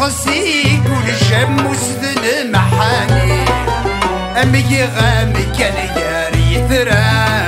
غسيق والجم مسدن محاني أمي غامي كان ياري ريثران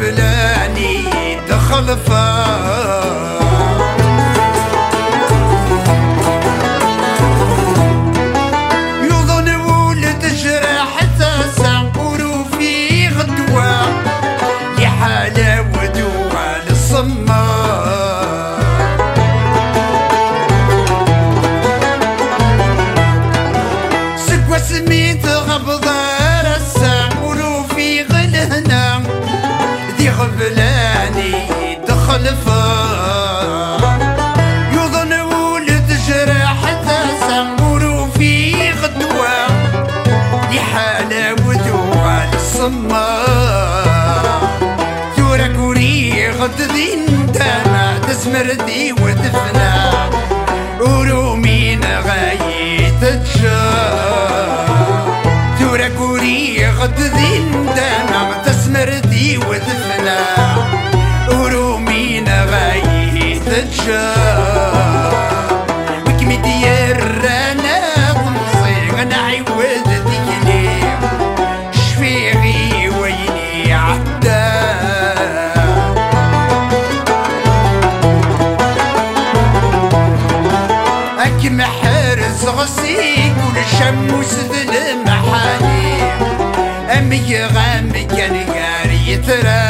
فلاني دخل فاهم الضمار ثورة كوري خد ذين دانا تسمر دي وتفنى. ورومين غاية تجار ثورة كوري خد ذين دانا تسمر دي وتفنى. ورومين غاية تجار سغسيك والشمس ذل محالي أمي غامي كان يترى.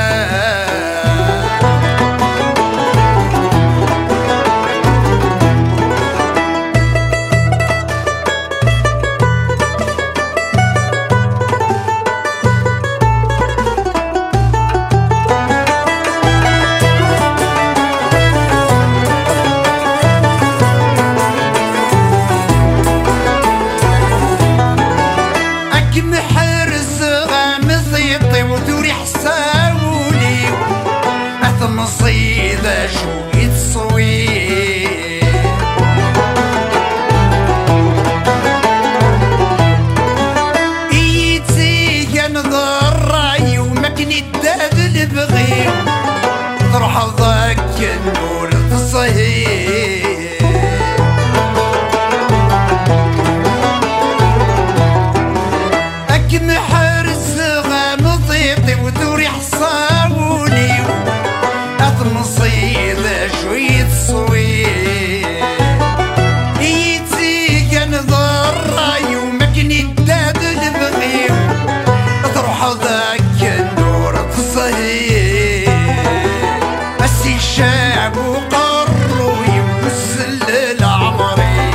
لعبوا قروا يبقوا السلة لعمري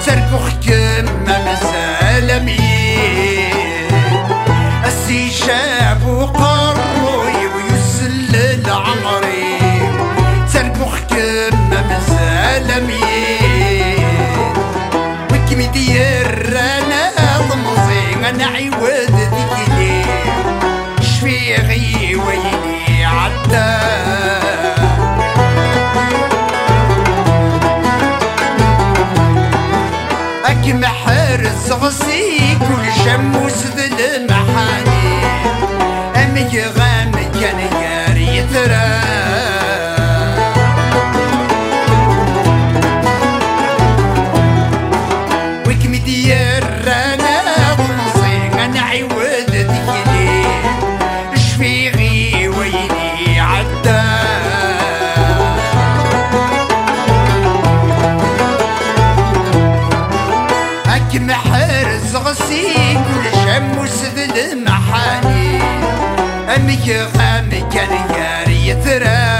سرقوا حكم ما مسالمين السي شاب وقروا يبقوا السلة لعمري سرقوا حكم ما مسالمين وكم دير أنا ضمزي أنا عيوز أكم حارس غسي كل شموس ذي المحاني. أمي غام كان ياري يترى وكم دير أنا ضمصي أنا عود ذكلي شفيغي ويلي عدى. أمي خامي كان ياري يثرب